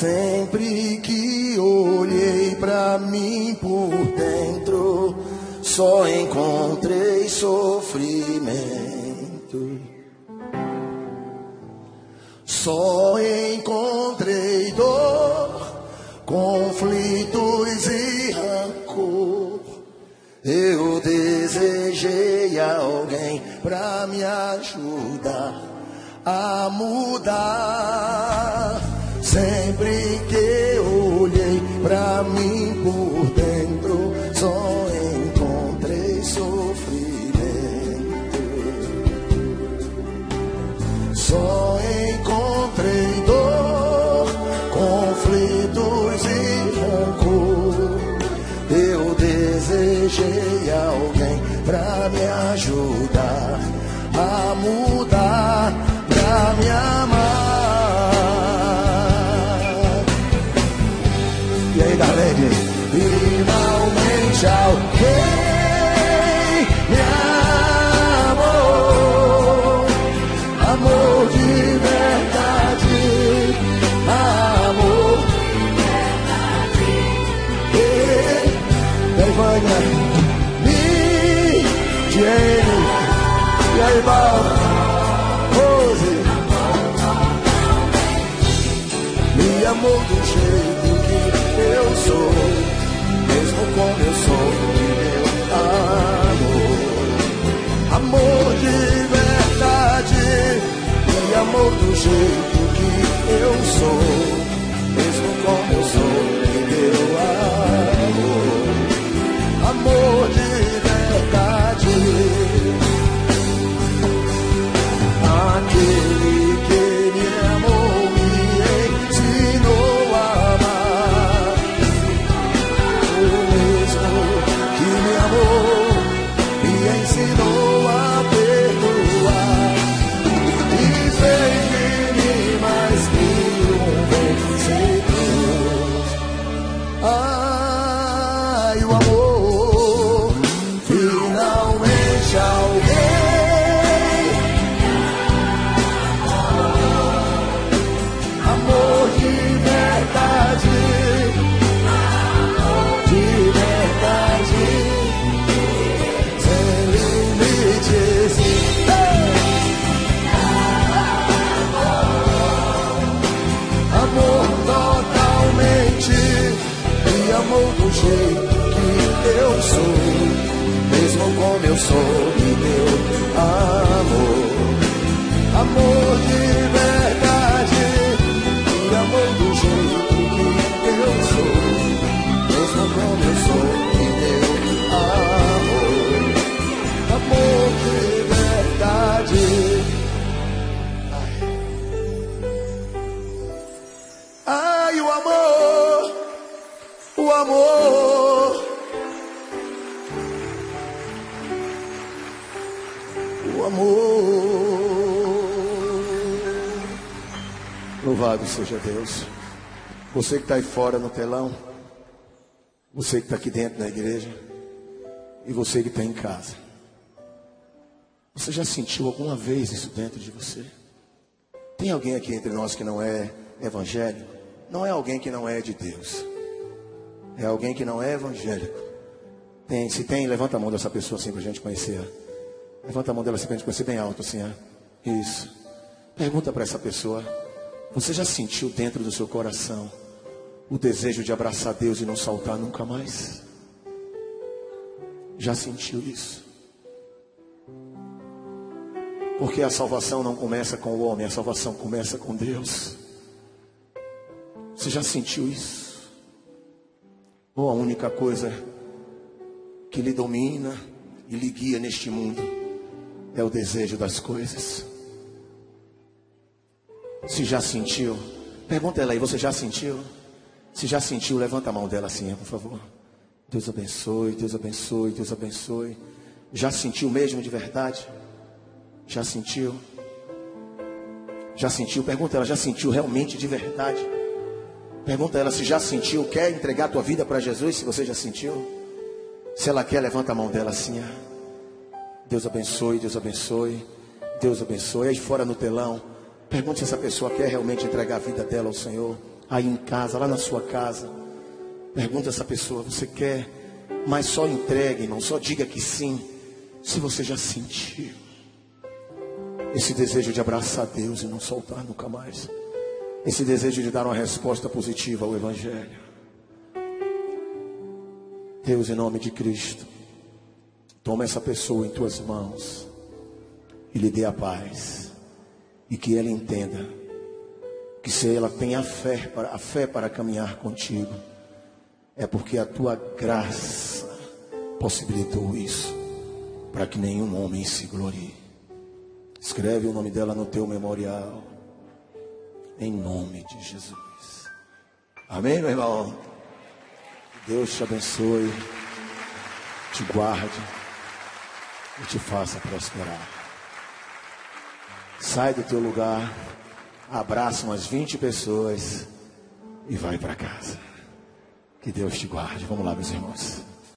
Sempre que olhei pra mim por dentro, só encontrei sofrimento. Só encontrei dor, conflitos e rancor. Eu desejei alguém pra me ajudar a mudar. Sempre que olhei pra mim por dentro, Vânia, me, Jenny, e aí, Val, Rose, me amou do jeito que eu sou, mesmo como eu sou, e meu amor, amor de verdade, me amou do jeito que eu sou, mesmo como eu sou, eu sou, e meu amor. Amor de verdade, me amor do jeito que eu sou, mesmo como eu sou, e meu amor, amor de verdade. Ai, o amor, o amor, Louvado seja Deus. Você que está aí fora no telão, você que está aqui dentro da igreja, e você que está em casa. Você já sentiu alguma vez isso dentro de você? Tem alguém aqui entre nós que não é evangélico? Não é alguém que não é de Deus. É alguém que não é evangélico. Tem, se tem, levanta a mão dessa pessoa assim para a gente conhecer. Levanta a mão dela assim para a gente conhecer bem alto assim. ó. Isso. Pergunta para essa pessoa. Você já sentiu dentro do seu coração o desejo de abraçar Deus e não saltar nunca mais? Já sentiu isso? Porque a salvação não começa com o homem, a salvação começa com Deus. Você já sentiu isso? Ou a única coisa que lhe domina e lhe guia neste mundo é o desejo das coisas? Se já sentiu, pergunta ela aí, você já sentiu? Se já sentiu, levanta a mão dela assim, por favor. Deus abençoe, Deus abençoe, Deus abençoe. Já sentiu mesmo de verdade? Já sentiu? Já sentiu? Pergunta ela, já sentiu realmente de verdade? Pergunta ela se já sentiu, quer entregar a tua vida para Jesus, se você já sentiu. Se ela quer, levanta a mão dela assim. Deus abençoe, Deus abençoe, Deus abençoe. Aí fora no telão, pergunte se essa pessoa quer realmente entregar a vida dela ao Senhor. aí em casa, lá na sua casa. Pergunta essa pessoa: você quer? Mas só entregue, irmão, só diga que sim, se você já sentiu esse desejo de abraçar Deus e não soltar nunca mais, esse desejo de dar uma resposta positiva ao Evangelho. Deus, em nome de Cristo, toma essa pessoa em tuas mãos e lhe dê a paz, e que ela entenda que se ela tem a fé para, a fé para caminhar contigo, é porque a tua graça possibilitou isso, para que nenhum homem se glorie. Escreve o nome dela no teu memorial, em nome de Jesus. Amém, meu irmão? Deus te abençoe, te guarde e te faça prosperar. Sai do teu lugar, abraça umas 20 pessoas e vai para casa. Que Deus te guarde. Vamos lá, meus irmãos.